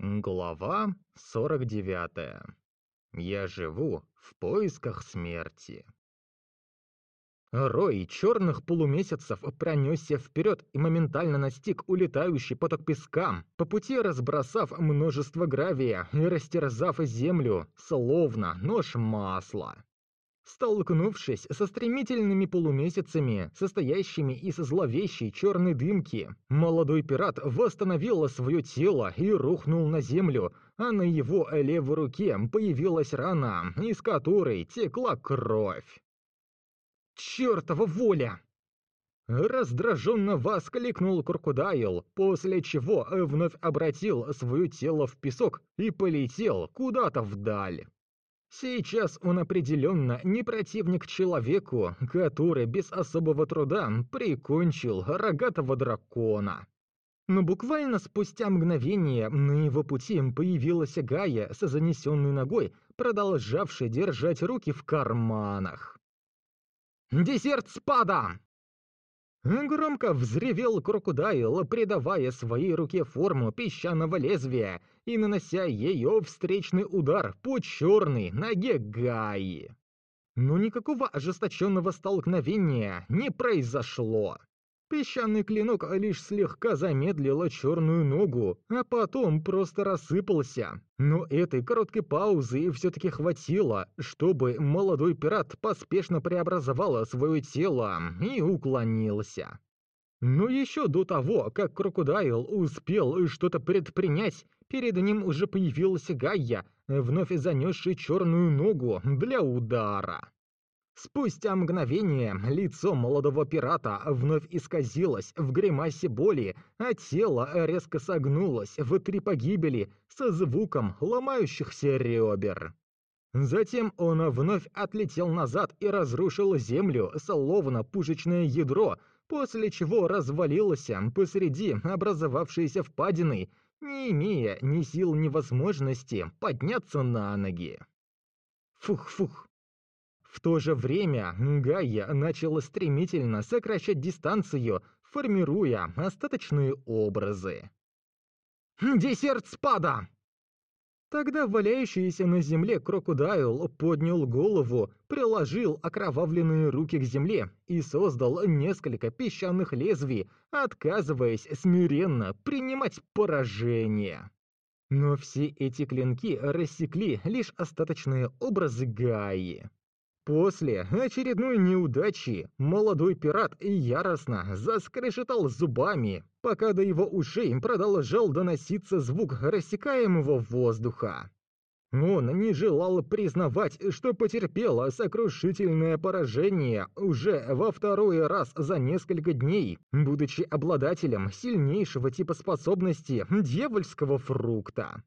Глава 49. Я живу в поисках смерти. Рой черных полумесяцев пронесся вперед и моментально настиг улетающий поток песка, по пути разбросав множество гравия и растерзав землю, словно нож масла. Столкнувшись со стремительными полумесяцами, состоящими из зловещей черной дымки, молодой пират восстановил свое тело и рухнул на землю, а на его левой руке появилась рана, из которой текла кровь. «Чёртова воля!» Раздраженно воскликнул Крокодайл, после чего вновь обратил свое тело в песок и полетел куда-то вдаль. Сейчас он определенно не противник человеку, который без особого труда прикончил рогатого дракона. Но буквально спустя мгновение на его пути появилась Гая со занесенной ногой, продолжавшей держать руки в карманах. «Десерт спада!» Громко взревел крокодайл, придавая своей руке форму песчаного лезвия и нанося ее встречный удар по черной ноге Гаи. Но никакого ожесточенного столкновения не произошло. Песчаный клинок лишь слегка замедлил черную ногу, а потом просто рассыпался. Но этой короткой паузы все-таки хватило, чтобы молодой пират поспешно преобразовал свое тело и уклонился. Но еще до того, как Крокодайл успел что-то предпринять, перед ним уже появился Гайя, вновь занесший черную ногу для удара. Спустя мгновение лицо молодого пирата вновь исказилось в гримасе боли, а тело резко согнулось в три погибели со звуком ломающихся ребер. Затем он вновь отлетел назад и разрушил землю, словно пушечное ядро, после чего развалился посреди образовавшейся впадины, не имея ни сил, ни возможности подняться на ноги. Фух-фух. В то же время Гайя начала стремительно сокращать дистанцию, формируя остаточные образы. «Десерт спада!» Тогда валяющийся на земле крокодайл поднял голову, приложил окровавленные руки к земле и создал несколько песчаных лезвий, отказываясь смиренно принимать поражение. Но все эти клинки рассекли лишь остаточные образы Гаи. После очередной неудачи молодой пират яростно заскрешетал зубами, пока до его ушей продолжал доноситься звук рассекаемого воздуха. Он не желал признавать, что потерпел сокрушительное поражение уже во второй раз за несколько дней, будучи обладателем сильнейшего типа способности дьявольского фрукта.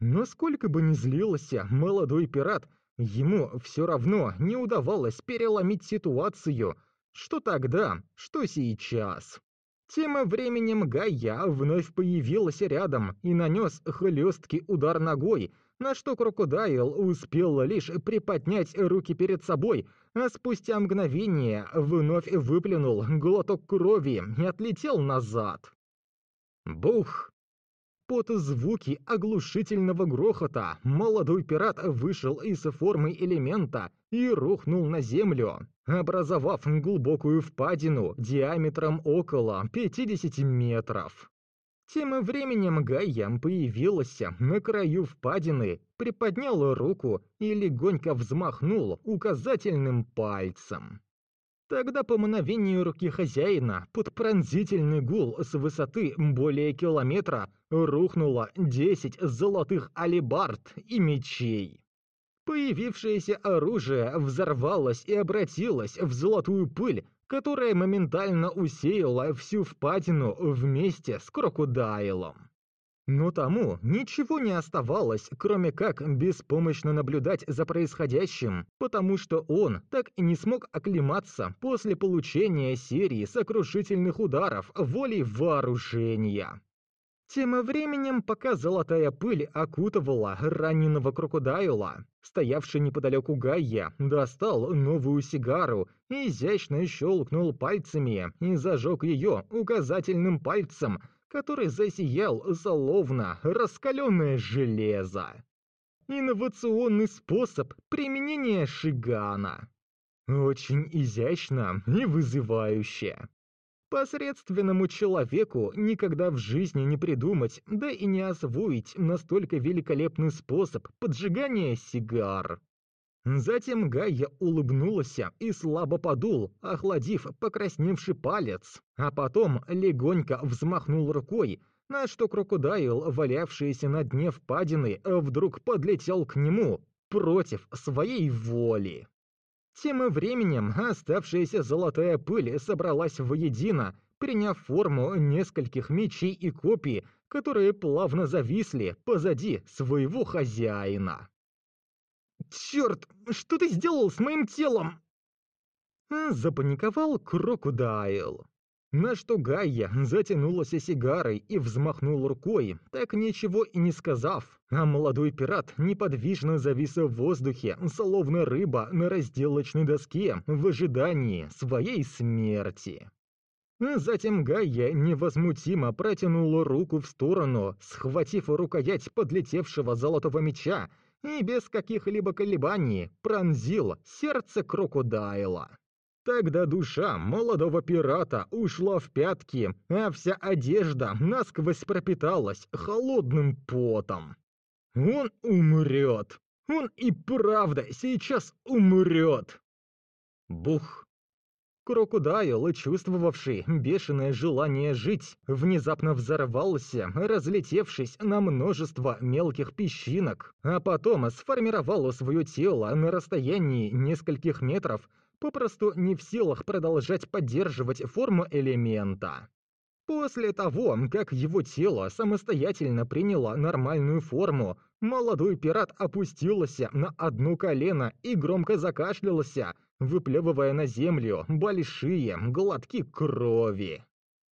Но сколько бы ни злился молодой пират, Ему все равно не удавалось переломить ситуацию, что тогда, что сейчас. Тем временем Гая вновь появился рядом и нанес хлесткий удар ногой, на что крокодайл успел лишь приподнять руки перед собой, а спустя мгновение вновь выплюнул глоток крови и отлетел назад. Бух! Под звуки оглушительного грохота молодой пират вышел из формы элемента и рухнул на землю, образовав глубокую впадину диаметром около 50 метров. Тем временем Гайя появился на краю впадины, приподнял руку и легонько взмахнул указательным пальцем. Тогда по мановению руки хозяина под пронзительный гул с высоты более километра рухнуло десять золотых алебард и мечей. Появившееся оружие взорвалось и обратилось в золотую пыль, которая моментально усеяла всю впадину вместе с крокодайлом. Но тому ничего не оставалось, кроме как беспомощно наблюдать за происходящим, потому что он так и не смог оклематься после получения серии сокрушительных ударов волей вооружения. Тем временем, пока золотая пыль окутывала раненого крокодайла, стоявший неподалеку Гайя достал новую сигару, изящно щелкнул пальцами и зажег ее указательным пальцем, который засиял словно раскаленное железо. Инновационный способ применения шигана. Очень изящно и вызывающе. Посредственному человеку никогда в жизни не придумать, да и не освоить настолько великолепный способ поджигания сигар. Затем Гайя улыбнулась и слабо подул, охладив покрасневший палец, а потом легонько взмахнул рукой, на что крокодайл, валявшийся на дне впадины, вдруг подлетел к нему против своей воли. Тем временем оставшаяся золотая пыль собралась воедино, приняв форму нескольких мечей и копий, которые плавно зависли позади своего хозяина. «Черт, что ты сделал с моим телом?» Запаниковал Крокодайл. На что Гайя затянулась сигарой и взмахнул рукой, так ничего и не сказав, а молодой пират неподвижно завис в воздухе, словно рыба на разделочной доске в ожидании своей смерти. Затем Гайя невозмутимо протянула руку в сторону, схватив рукоять подлетевшего золотого меча и без каких-либо колебаний пронзил сердце крокодайла. Тогда душа молодого пирата ушла в пятки, а вся одежда насквозь пропиталась холодным потом. Он умрет. Он и правда сейчас умрет. Бух. Крокодайл, чувствовавший бешеное желание жить, внезапно взорвался, разлетевшись на множество мелких песчинок, а потом сформировал свое тело на расстоянии нескольких метров попросту не в силах продолжать поддерживать форму элемента. После того, как его тело самостоятельно приняло нормальную форму, молодой пират опустился на одно колено и громко закашлялся, выплевывая на землю большие глотки крови.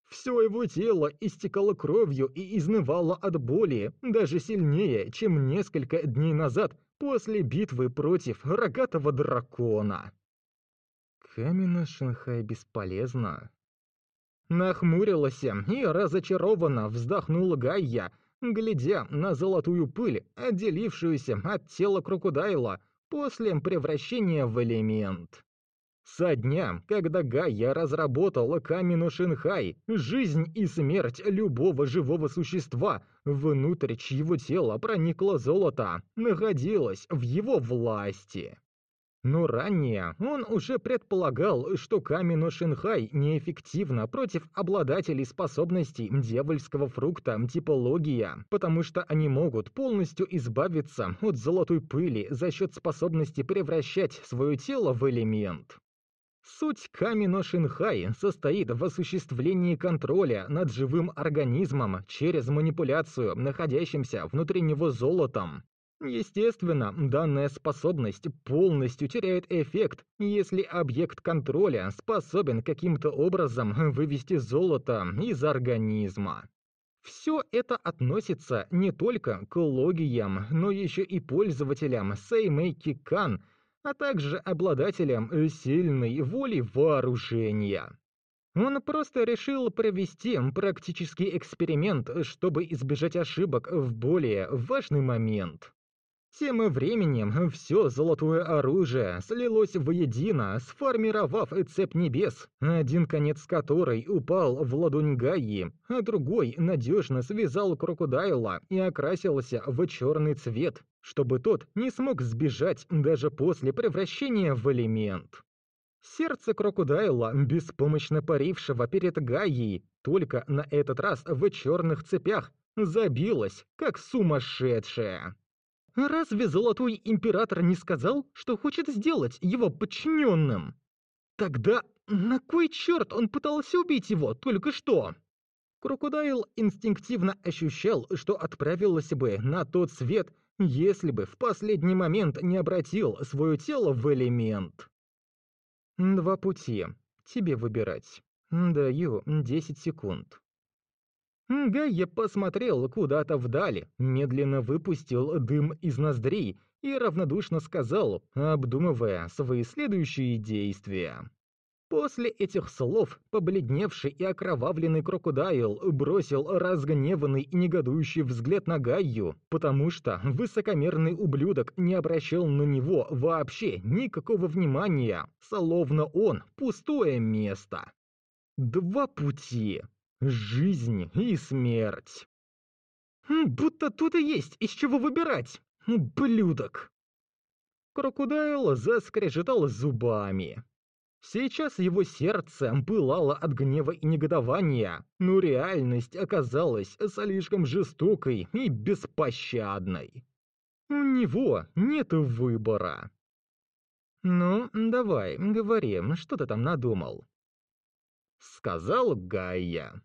Все его тело истекало кровью и изнывало от боли, даже сильнее, чем несколько дней назад после битвы против рогатого дракона. Каменная Шанхай бесполезна. Нахмурилась и разочарованно вздохнула Гайя, глядя на золотую пыль, отделившуюся от тела крокодайла после превращения в элемент. Со дня, когда Гайя разработала каменную Шинхай, жизнь и смерть любого живого существа, внутрь чьего тела проникло золото, находилась в его власти. Но ранее он уже предполагал, что Камино Шинхай неэффективна против обладателей способностей дьявольского фрукта типология, потому что они могут полностью избавиться от золотой пыли за счет способности превращать свое тело в элемент. Суть Камино Шинхай состоит в осуществлении контроля над живым организмом через манипуляцию находящимся внутри него золотом, Естественно, данная способность полностью теряет эффект, если объект контроля способен каким-то образом вывести золото из организма. Все это относится не только к логиям, но еще и пользователям Сеймейки Кан, а также обладателям сильной воли вооружения. Он просто решил провести практический эксперимент, чтобы избежать ошибок в более важный момент. Тем временем все золотое оружие слилось воедино, сформировав цепь небес, один конец которой упал в ладонь Гаи, а другой надежно связал крокодайла и окрасился в черный цвет, чтобы тот не смог сбежать даже после превращения в элемент. Сердце крокодайла, беспомощно парившего перед Гаей, только на этот раз в черных цепях, забилось, как сумасшедшее. Разве Золотой Император не сказал, что хочет сделать его подчиненным? Тогда на кой черт он пытался убить его только что? Крокодайл инстинктивно ощущал, что отправился бы на тот свет, если бы в последний момент не обратил свое тело в элемент. Два пути. Тебе выбирать. Даю 10 секунд. Гайя посмотрел куда-то вдали, медленно выпустил дым из ноздрей и равнодушно сказал, обдумывая свои следующие действия. После этих слов побледневший и окровавленный крокодайл бросил разгневанный и негодующий взгляд на Гайю, потому что высокомерный ублюдок не обращал на него вообще никакого внимания, словно он пустое место. Два пути. Жизнь и смерть. Будто тут и есть из чего выбирать, блюдок. Крокодайл заскрежетал зубами. Сейчас его сердце пылало от гнева и негодования, но реальность оказалась слишком жестокой и беспощадной. У него нет выбора. «Ну, давай, говори, что ты там надумал?» Сказал Гайя.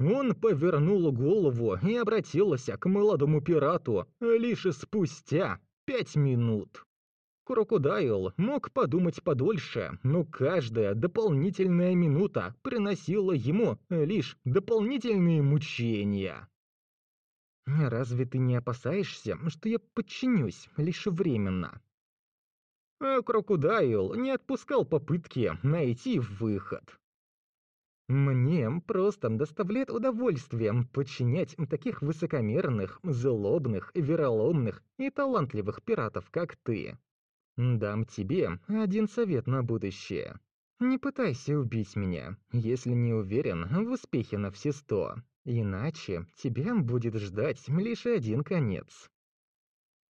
Он повернул голову и обратился к молодому пирату лишь спустя пять минут. Крокодайл мог подумать подольше, но каждая дополнительная минута приносила ему лишь дополнительные мучения. «Разве ты не опасаешься, что я подчинюсь лишь временно?» А Крокодайл не отпускал попытки найти выход. Мне просто доставляет удовольствие подчинять таких высокомерных, злобных, вероломных и талантливых пиратов, как ты. Дам тебе один совет на будущее. Не пытайся убить меня, если не уверен в успехе на все сто. Иначе тебя будет ждать лишь один конец.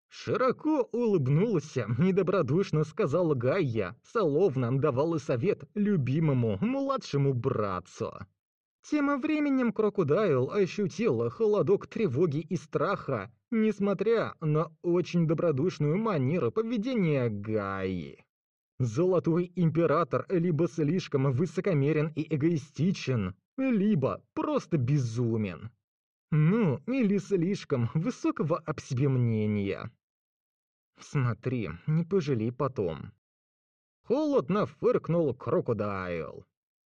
Широко улыбнулся, недобродушно сказал Гайя, словно давал совет любимому младшему братцу. Тем временем Крокодайл ощутил холодок тревоги и страха, несмотря на очень добродушную манеру поведения Гаи. Золотой Император либо слишком высокомерен и эгоистичен, либо просто безумен. Ну, или слишком высокого об себе мнения. Смотри, не пожалей потом. Холодно фыркнул Крокодайл.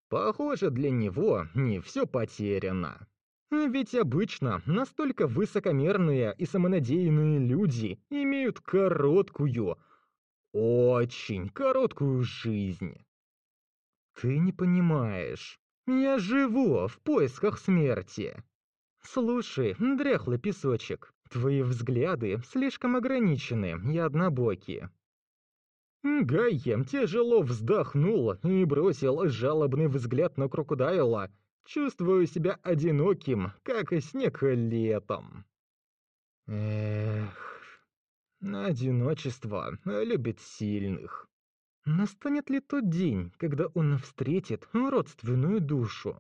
Похоже, для него не все потеряно. Ведь обычно настолько высокомерные и самонадеянные люди имеют короткую, очень короткую жизнь. Ты не понимаешь. Я живу в поисках смерти. Слушай, дряхлый песочек, твои взгляды слишком ограничены и однобокие. Гайем тяжело вздохнул и бросил жалобный взгляд на крокодайла. Чувствую себя одиноким, как и снег летом. Эх, одиночество любит сильных. Настанет ли тот день, когда он встретит родственную душу?